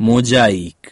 موزايك